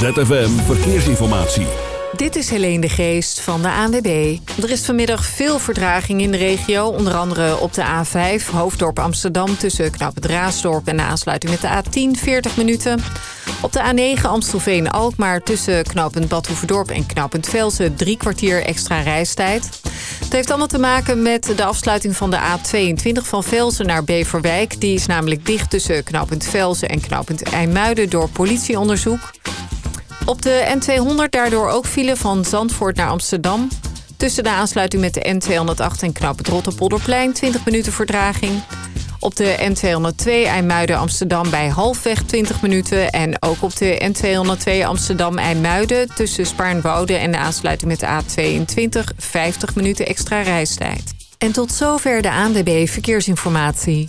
ZFM Verkeersinformatie. Dit is Helene de Geest van de ANWB. Er is vanmiddag veel vertraging in de regio. Onder andere op de A5, Hoofddorp Amsterdam... tussen Knap Raasdorp en de aansluiting met de A10, 40 minuten. Op de A9 Amstelveen-Alkmaar tussen knooppunt Badhoevedorp en knooppunt Velsen... drie kwartier extra reistijd. Het heeft allemaal te maken met de afsluiting van de A22 van Velsen naar Beverwijk. Die is namelijk dicht tussen knooppunt Velsen en knooppunt IJmuiden door politieonderzoek. Op de N200 daardoor ook file van Zandvoort naar Amsterdam. Tussen de aansluiting met de N208 en Knap het Rotterpolderplein 20 minuten vertraging. Op de N202 IJmuiden-Amsterdam bij halfweg 20 minuten. En ook op de N202 Amsterdam-IJmuiden tussen Spaarnwoude en de aansluiting met de A22 50 minuten extra reistijd. En tot zover de ANWB Verkeersinformatie.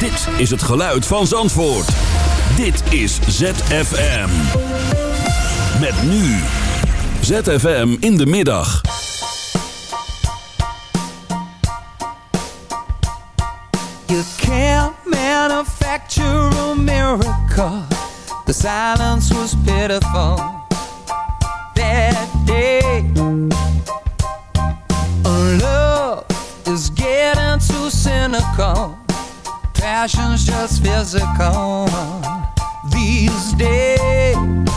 Dit is het geluid van Zandvoort. Dit is ZFM. Met nu. ZFM in de middag. You can't manufacture a miracle. The silence was pitiful that day. Love is getting too cynical. Passion's just physical these days.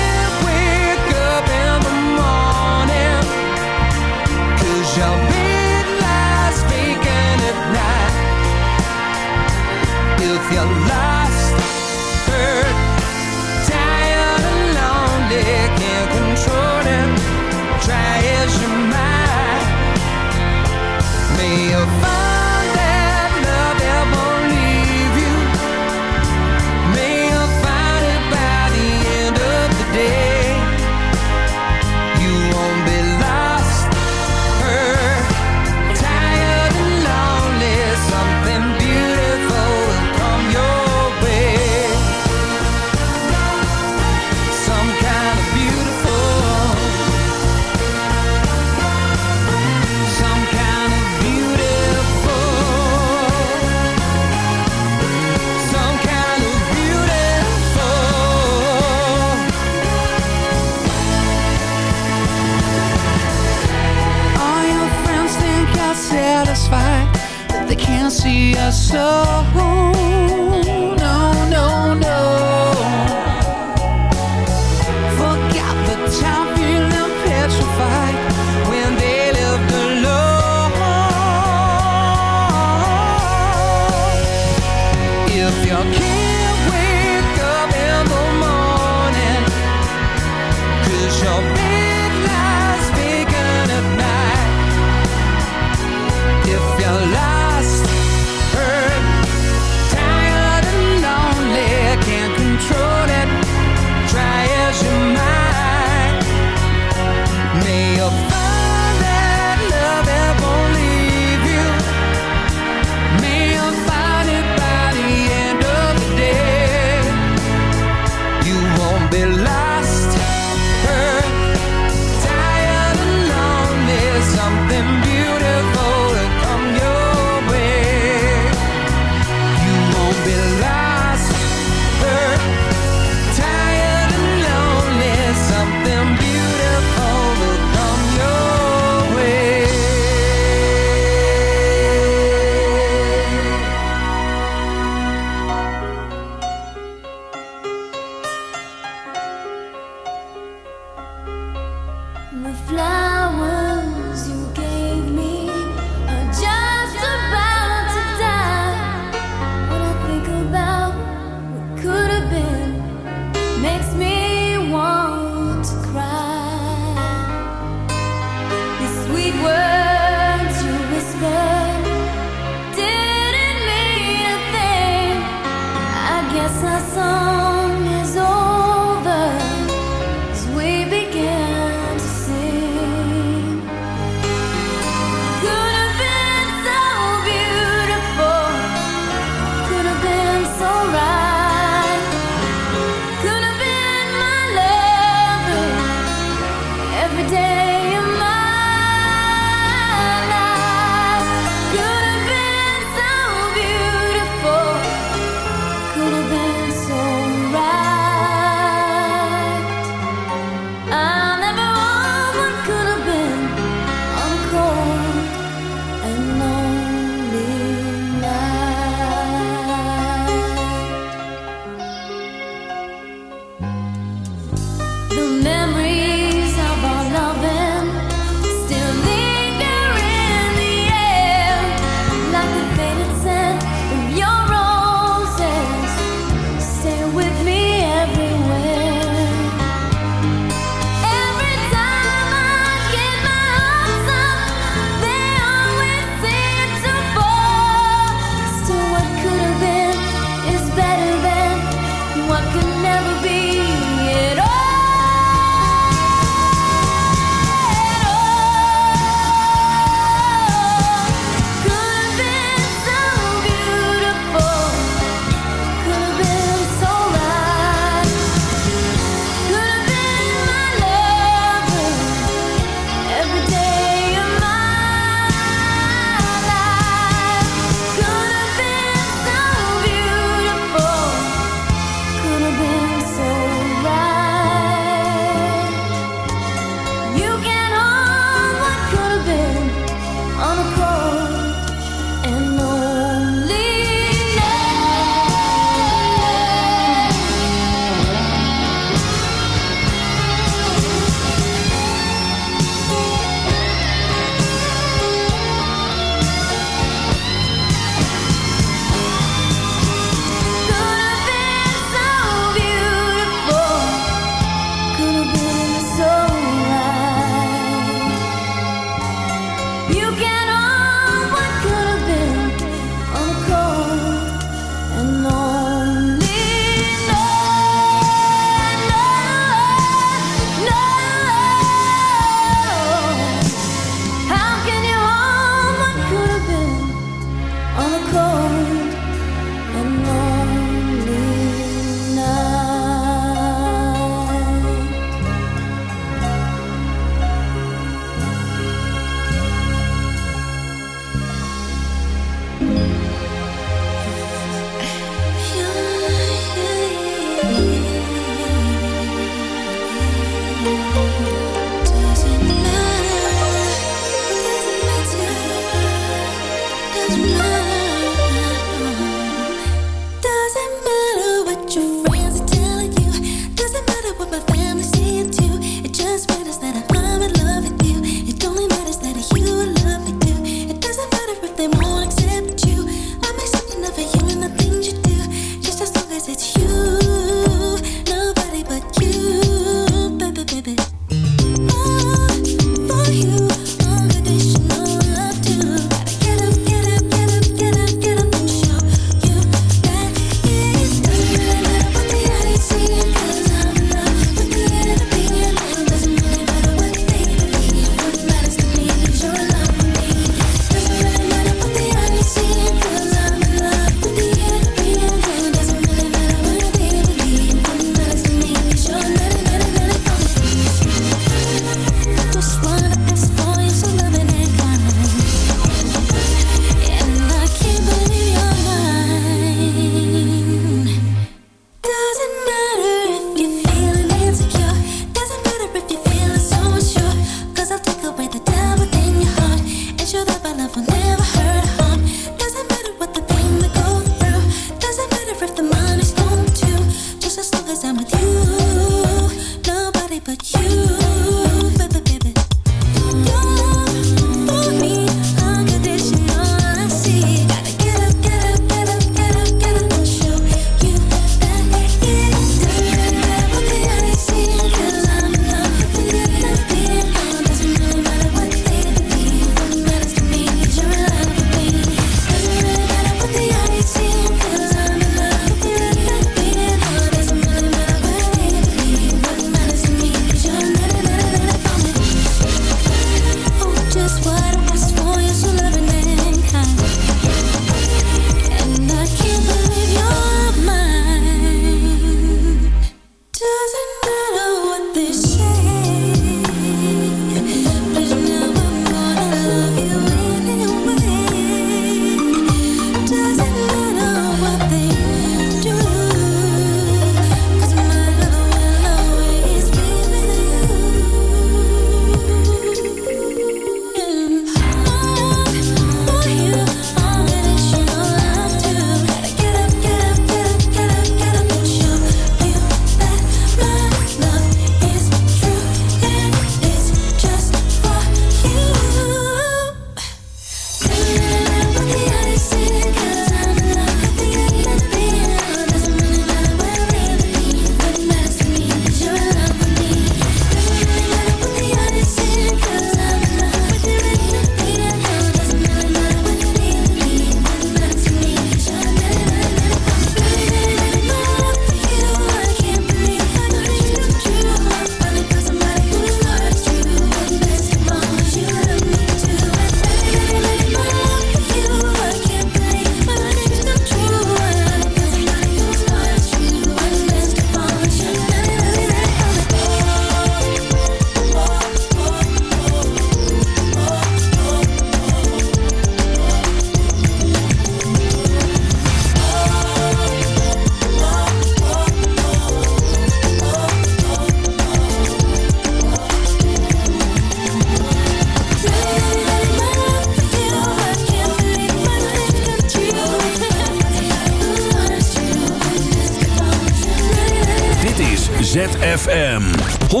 106.9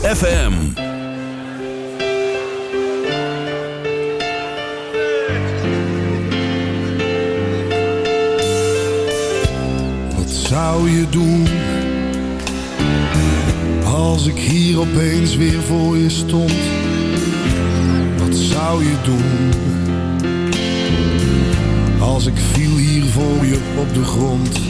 FM. Wat zou je doen? Als ik hier opeens weer voor je stond. Wat zou je doen? Als ik viel hier voor je op de grond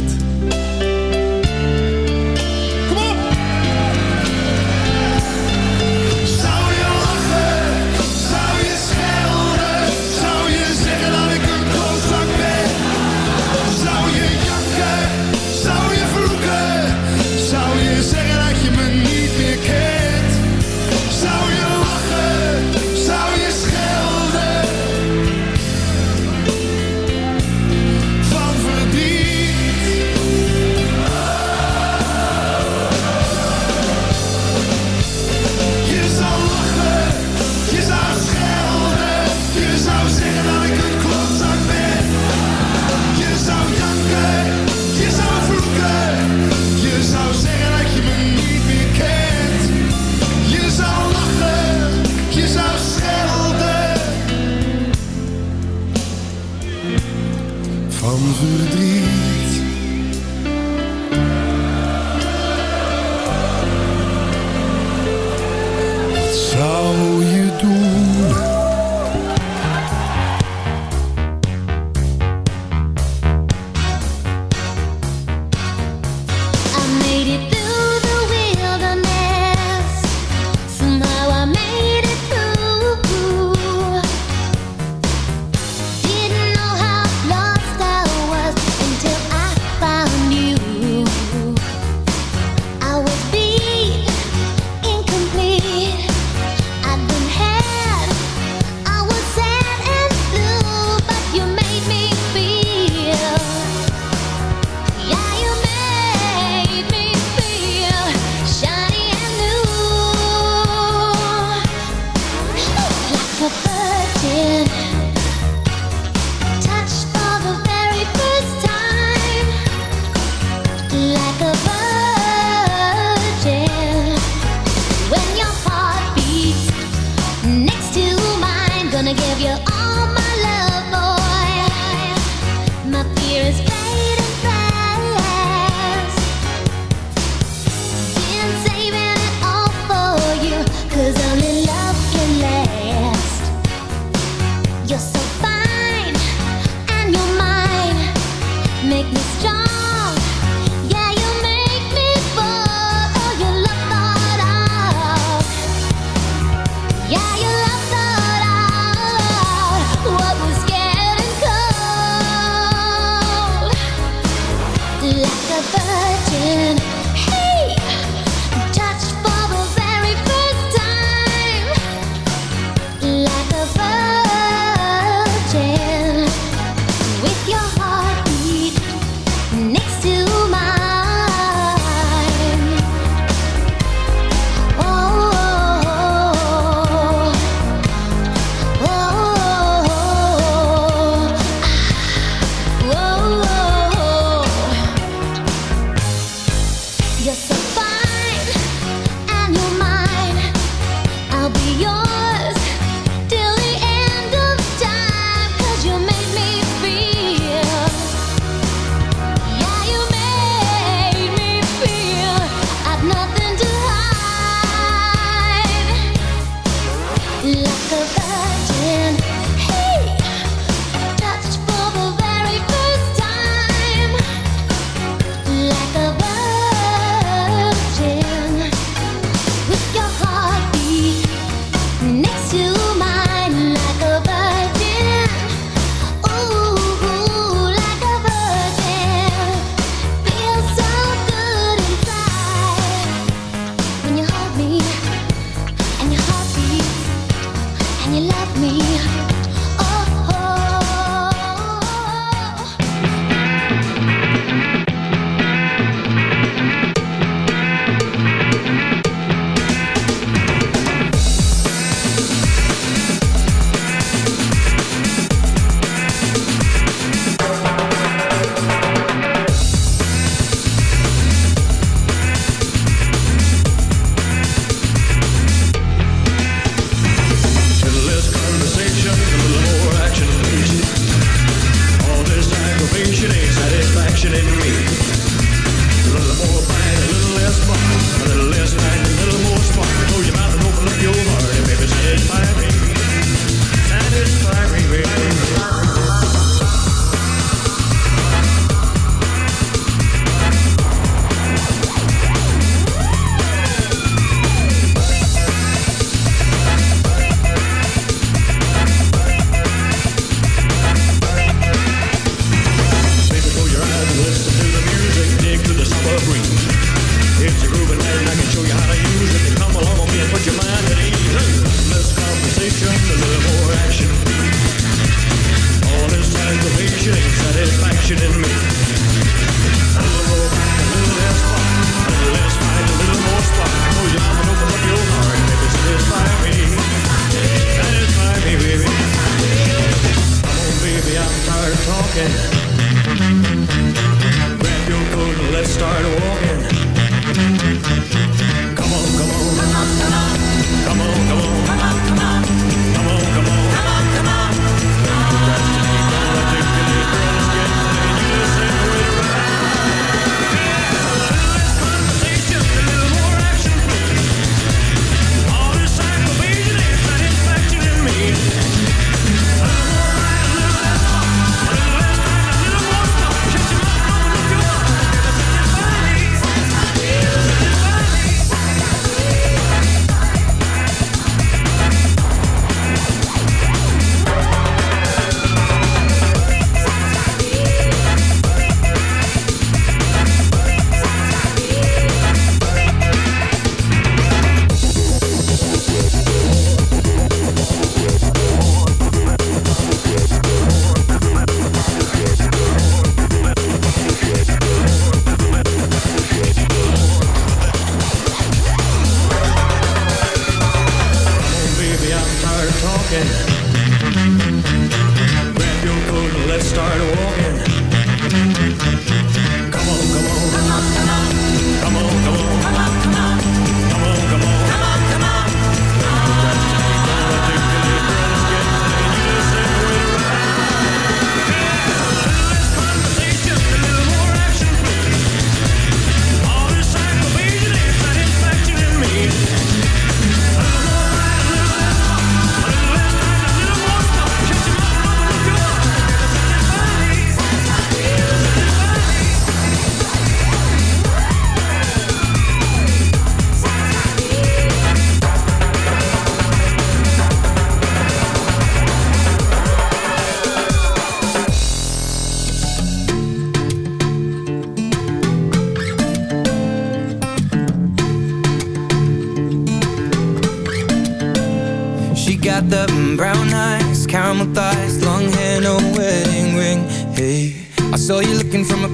in me.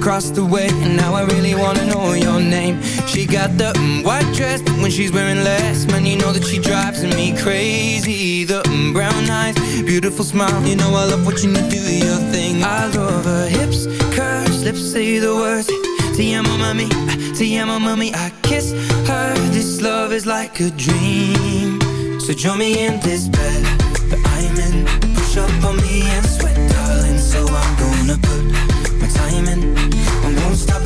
Across the way, and now I really wanna know your name. She got the mm, white dress, when she's wearing less, man, you know that she drives me crazy. The mm, brown eyes, beautiful smile, you know I love watching you do your thing. I love her hips, curves, lips say the words. Te amo, mami, te amo, mami. I kiss her. This love is like a dream. So join me in this bed that I'm in. Push up on me and sweat, darling. So I'm gonna put my time in.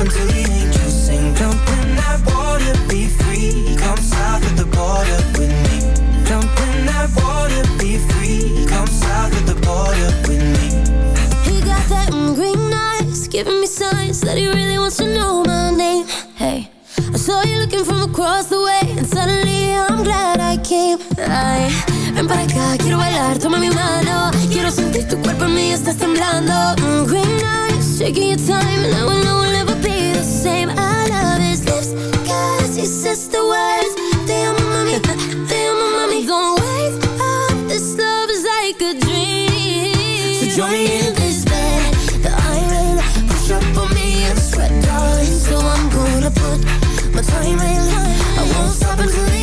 I until sing. Jump in that water, be free. Come south of the border with me. Jump in that water, be free. Come south of the border with me. He got that green eyes, giving me signs that he really wants to know my name. Hey, I saw you looking from across the way, and suddenly I'm glad I came. Sentir tu cuerpo en mí, estás temblando. Mm, green eyes, taking your time, and I will know we'll never he says the words. Te amo, mami, te amo, mami. Don't wake up, this love is like a dream. So join me in this bed that I'm. Push up on me and sweat, darling. So I'm gonna put my time in. I won't stop until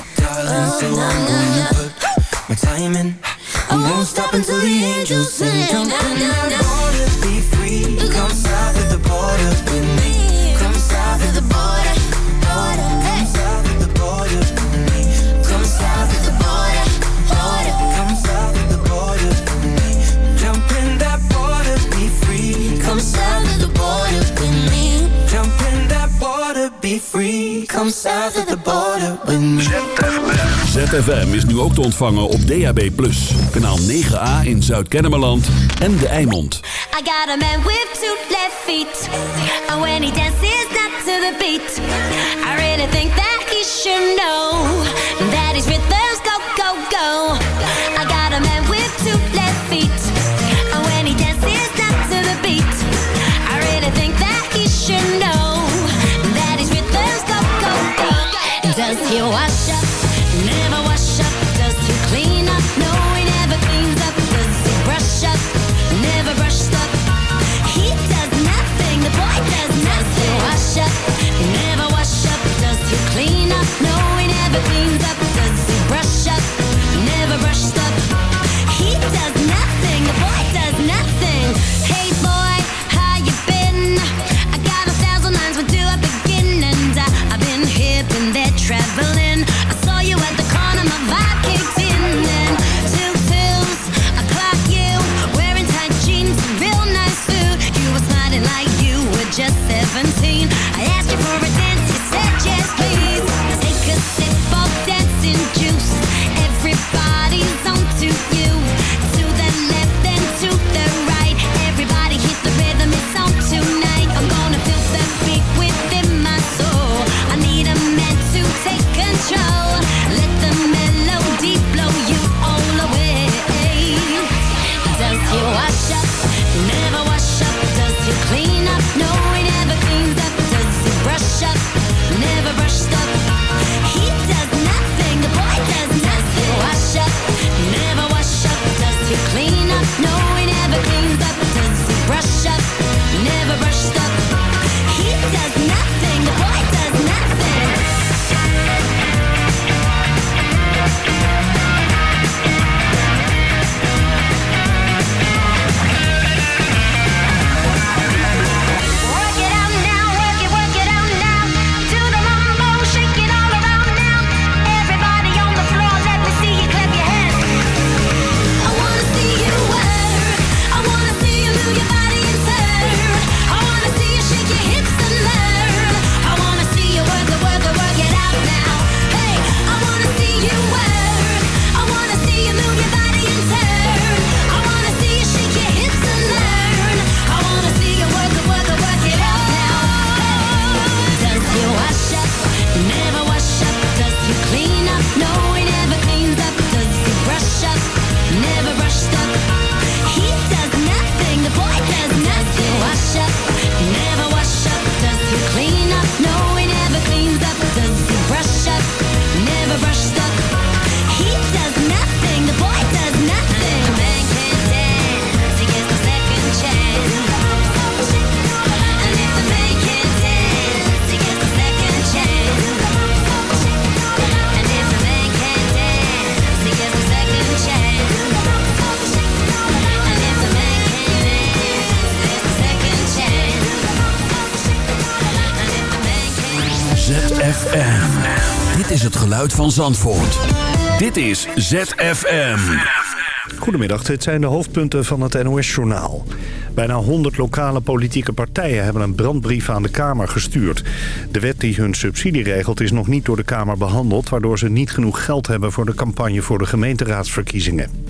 darling So I'm gonna put my time in. I won't oh, stop until the angels sing. Jump in that water, be free Come south of the borders with me. Come south of the border Come south of the border with me. ZFM is nu ook te ontvangen op DAB+. Kanaal 9A in Zuid-Kennemerland en De Eimond. I got a man with two left feet. And when he dances not to the beat. I really think that he should know. That he's with rhythm. van Zandvoort. Dit is ZFM. Goedemiddag, dit zijn de hoofdpunten van het NOS-journaal. Bijna 100 lokale politieke partijen hebben een brandbrief aan de Kamer gestuurd. De wet die hun subsidie regelt is nog niet door de Kamer behandeld... waardoor ze niet genoeg geld hebben voor de campagne voor de gemeenteraadsverkiezingen.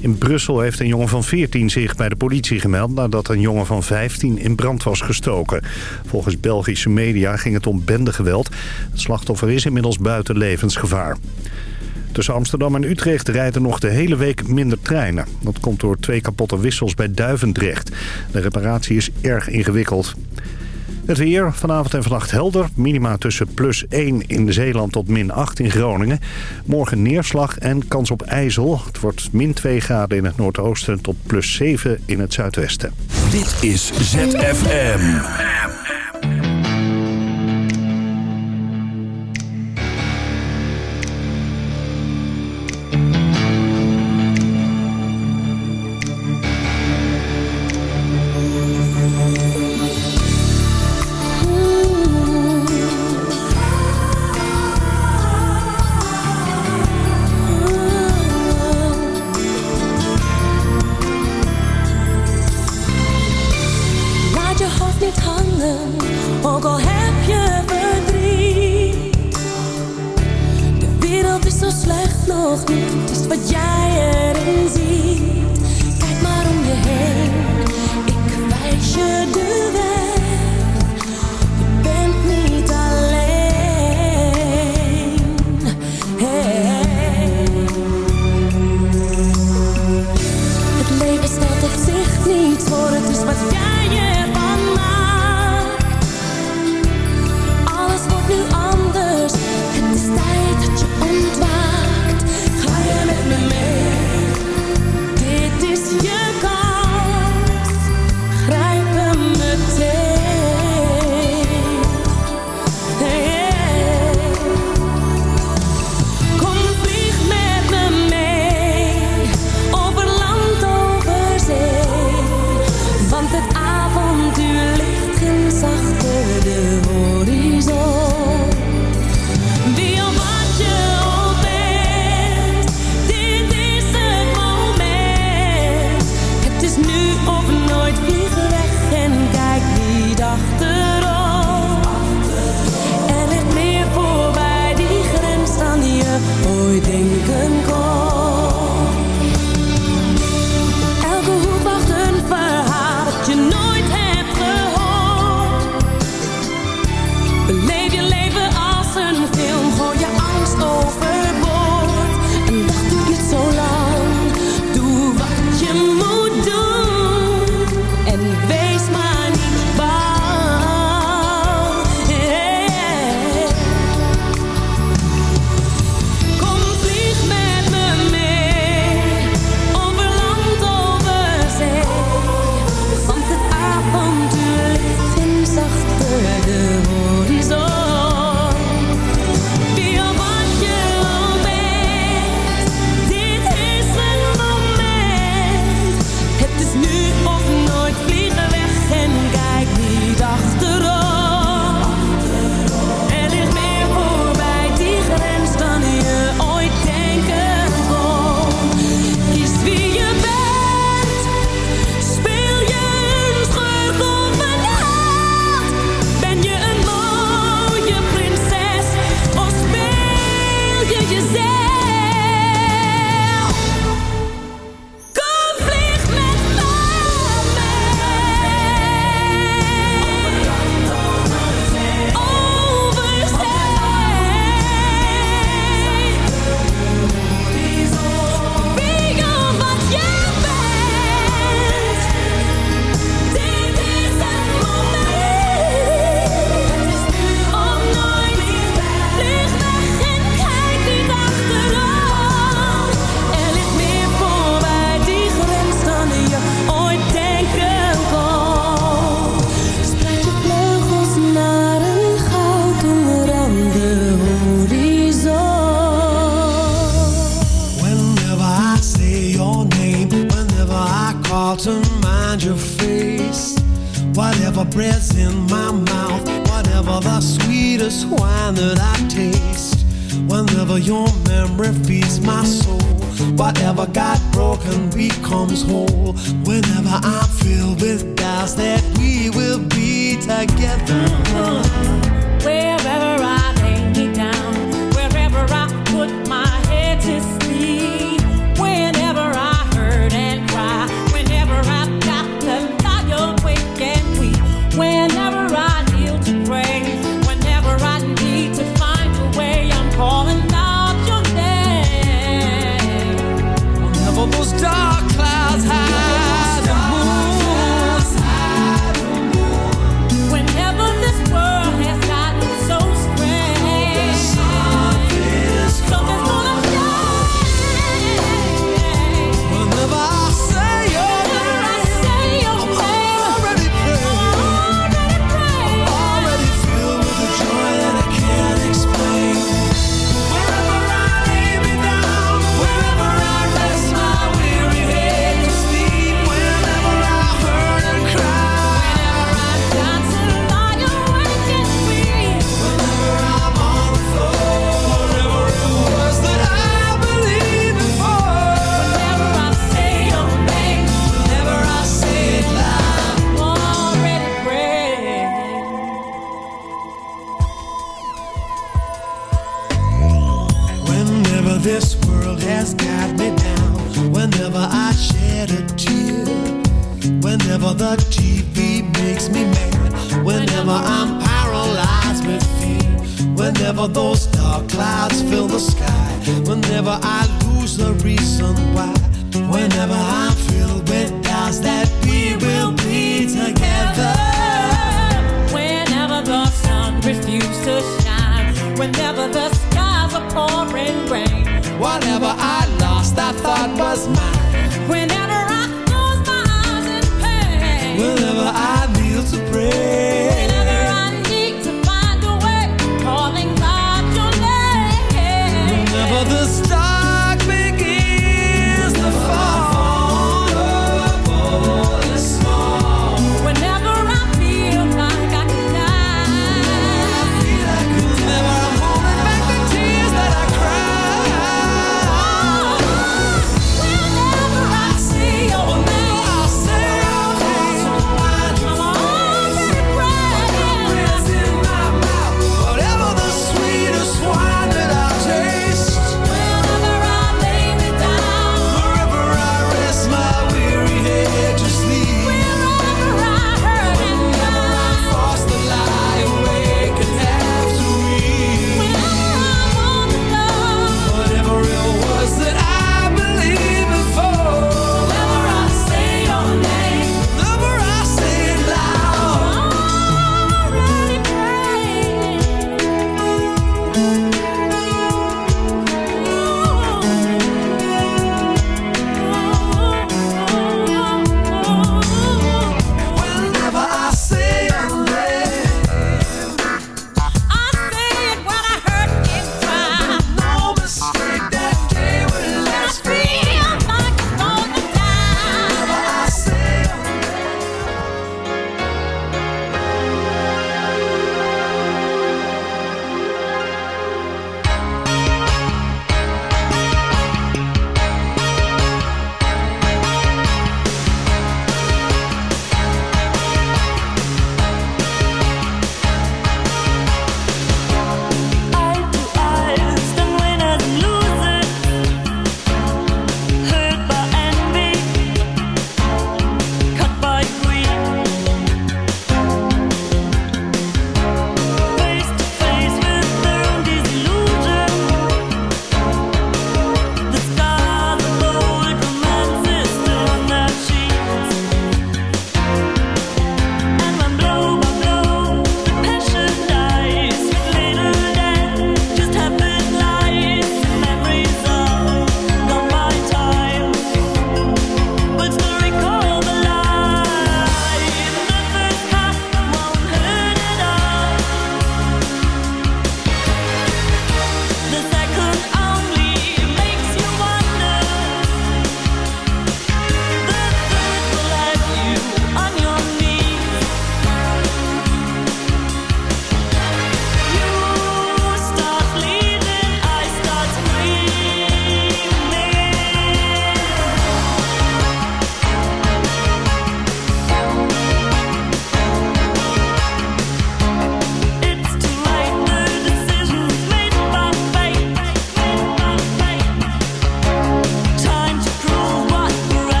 In Brussel heeft een jongen van 14 zich bij de politie gemeld... nadat een jongen van 15 in brand was gestoken. Volgens Belgische media ging het om bendegeweld. Het slachtoffer is inmiddels buiten levensgevaar. Tussen Amsterdam en Utrecht rijden nog de hele week minder treinen. Dat komt door twee kapotte wissels bij Duivendrecht. De reparatie is erg ingewikkeld. Het weer vanavond en vannacht helder. Minima tussen plus 1 in Zeeland tot min 8 in Groningen. Morgen neerslag en kans op ijzel. Het wordt min 2 graden in het noordoosten tot plus 7 in het zuidwesten. Dit is ZFM.